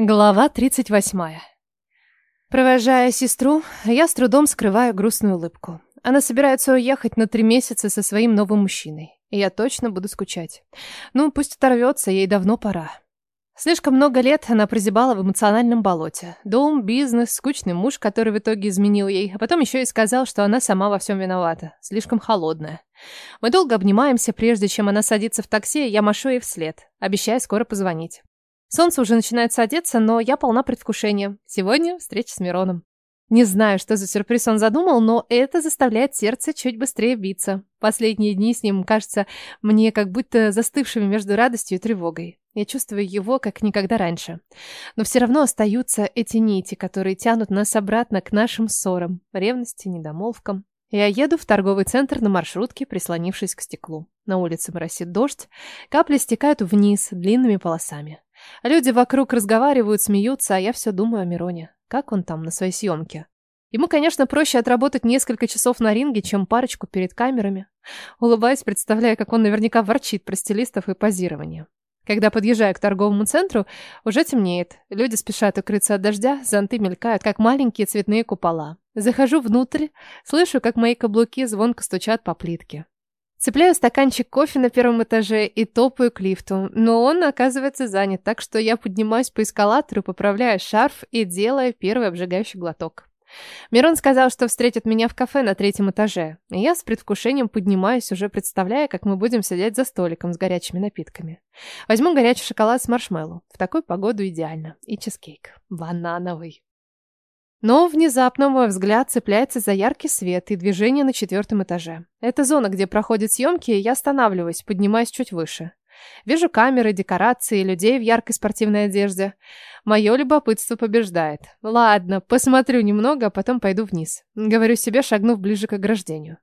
Глава 38. Провожая сестру, я с трудом скрываю грустную улыбку. Она собирается уехать на три месяца со своим новым мужчиной. И я точно буду скучать. Ну, пусть оторвется, ей давно пора. Слишком много лет она прозябала в эмоциональном болоте. Дом, бизнес, скучный муж, который в итоге изменил ей, а потом еще и сказал, что она сама во всем виновата. Слишком холодная. Мы долго обнимаемся, прежде чем она садится в такси, я машу ей вслед, обещая скоро позвонить. Солнце уже начинает садиться, но я полна предвкушения. Сегодня встреча с Мироном. Не знаю, что за сюрприз он задумал, но это заставляет сердце чуть быстрее биться. Последние дни с ним кажутся мне как будто застывшими между радостью и тревогой. Я чувствую его как никогда раньше. Но все равно остаются эти нити, которые тянут нас обратно к нашим ссорам, ревности, недомолвкам. Я еду в торговый центр на маршрутке, прислонившись к стеклу. На улице моросит дождь, капли стекают вниз длинными полосами. Люди вокруг разговаривают, смеются, а я все думаю о Мироне. Как он там на своей съемке? Ему, конечно, проще отработать несколько часов на ринге, чем парочку перед камерами. Улыбаясь, представляя, как он наверняка ворчит про стилистов и позирование. Когда подъезжаю к торговому центру, уже темнеет. Люди спешат укрыться от дождя, зонты мелькают, как маленькие цветные купола. Захожу внутрь, слышу, как мои каблуки звонко стучат по плитке. Цепляю стаканчик кофе на первом этаже и топаю к лифту, но он оказывается занят, так что я поднимаюсь по эскалатору, поправляю шарф и делаю первый обжигающий глоток. Мирон сказал, что встретит меня в кафе на третьем этаже, и я с предвкушением поднимаюсь, уже представляя, как мы будем сидеть за столиком с горячими напитками. Возьму горячий шоколад с маршмеллоу. В такую погоду идеально. И чизкейк. Банановый. Но внезапно мой взгляд цепляется за яркий свет и движение на четвертом этаже. Это зона, где проходят съемки, и я останавливаюсь, поднимаясь чуть выше. Вижу камеры, декорации, людей в яркой спортивной одежде. Мое любопытство побеждает. Ладно, посмотрю немного, а потом пойду вниз. Говорю себе, шагнув ближе к ограждению.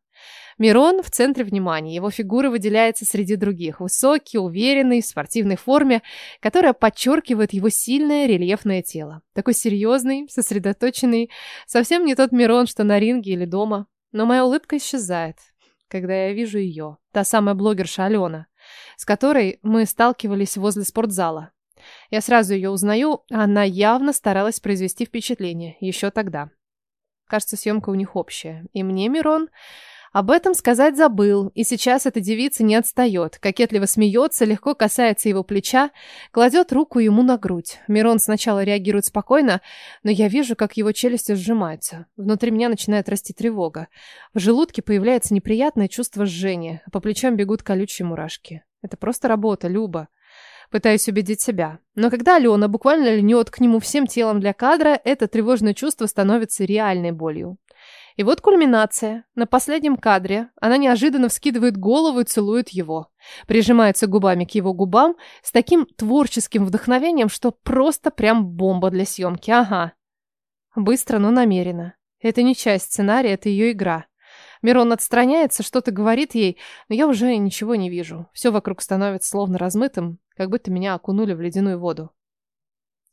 Мирон в центре внимания, его фигура выделяется среди других. Высокий, уверенный, в спортивной форме, которая подчеркивает его сильное рельефное тело. Такой серьезный, сосредоточенный, совсем не тот Мирон, что на ринге или дома. Но моя улыбка исчезает, когда я вижу ее, та самая блогерша Алена, с которой мы сталкивались возле спортзала. Я сразу ее узнаю, она явно старалась произвести впечатление, еще тогда. Кажется, съемка у них общая. И мне Мирон об этом сказать забыл, и сейчас эта девица не отстает, кокетливо смеется, легко касается его плеча, кладет руку ему на грудь. Мирон сначала реагирует спокойно, но я вижу, как его челюсти сжимаются. Внутри меня начинает расти тревога. В желудке появляется неприятное чувство жжения, а по плечам бегут колючие мурашки. Это просто работа, Люба. Пытаюсь убедить себя. Но когда Алена буквально льнет к нему всем телом для кадра, это тревожное чувство становится реальной болью. И вот кульминация. На последнем кадре она неожиданно вскидывает голову и целует его. Прижимается губами к его губам с таким творческим вдохновением, что просто прям бомба для съемки. Ага. Быстро, но намеренно. Это не часть сценария, это ее игра. Мирон отстраняется, что-то говорит ей, но я уже ничего не вижу. Все вокруг становится словно размытым, как будто меня окунули в ледяную воду.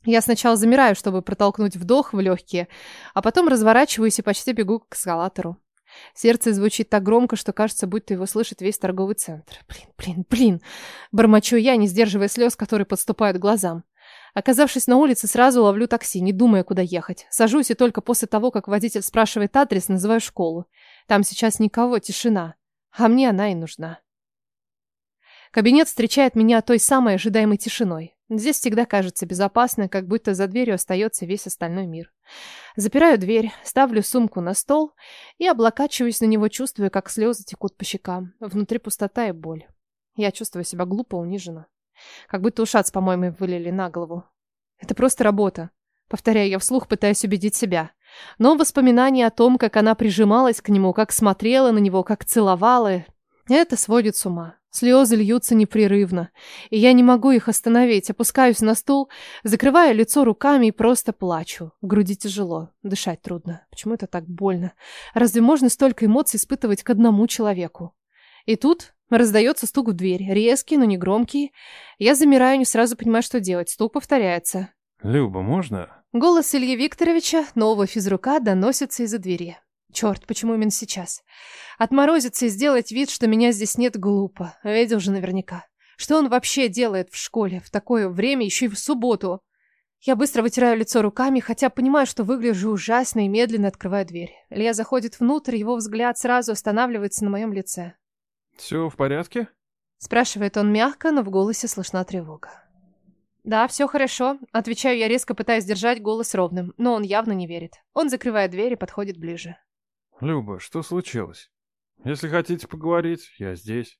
Я сначала замираю, чтобы протолкнуть вдох в легкие, а потом разворачиваюсь и почти бегу к эскалатору. Сердце звучит так громко, что кажется, будто его слышит весь торговый центр. Блин, блин, блин. Бормочу я, не сдерживая слез, которые подступают к глазам. Оказавшись на улице, сразу ловлю такси, не думая, куда ехать. Сажусь и только после того, как водитель спрашивает адрес, называю школу. Там сейчас никого, тишина. А мне она и нужна. Кабинет встречает меня той самой ожидаемой тишиной. Здесь всегда кажется безопасно, как будто за дверью остается весь остальной мир. Запираю дверь, ставлю сумку на стол и облокачиваюсь на него, чувствуя, как слезы текут по щекам. Внутри пустота и боль. Я чувствую себя глупо униженно. Как будто ушат с помоями вылили на голову. Это просто работа. Повторяю я вслух, пытаясь убедить себя. Но воспоминания о том, как она прижималась к нему, как смотрела на него, как целовала, это сводит с ума. Слезы льются непрерывно, и я не могу их остановить. Опускаюсь на стул, закрываю лицо руками и просто плачу. В груди тяжело, дышать трудно. Почему это так больно? Разве можно столько эмоций испытывать к одному человеку? И тут раздается стук в дверь, резкий, но не громкий. Я замираю, не сразу понимаю, что делать. Стук повторяется. «Люба, можно?» Голос Ильи Викторовича, нового физрука, доносится из-за двери. Черт, почему именно сейчас? Отморозиться и сделать вид, что меня здесь нет, глупо. Видел же наверняка. Что он вообще делает в школе в такое время, еще и в субботу? Я быстро вытираю лицо руками, хотя понимаю, что выгляжу ужасно и медленно открываю дверь. Илья заходит внутрь, его взгляд сразу останавливается на моем лице. Все в порядке? Спрашивает он мягко, но в голосе слышна тревога. «Да, все хорошо», — отвечаю я резко, пытаясь держать голос ровным, но он явно не верит. Он закрывает дверь и подходит ближе. Люба, что случилось? Если хотите поговорить, я здесь.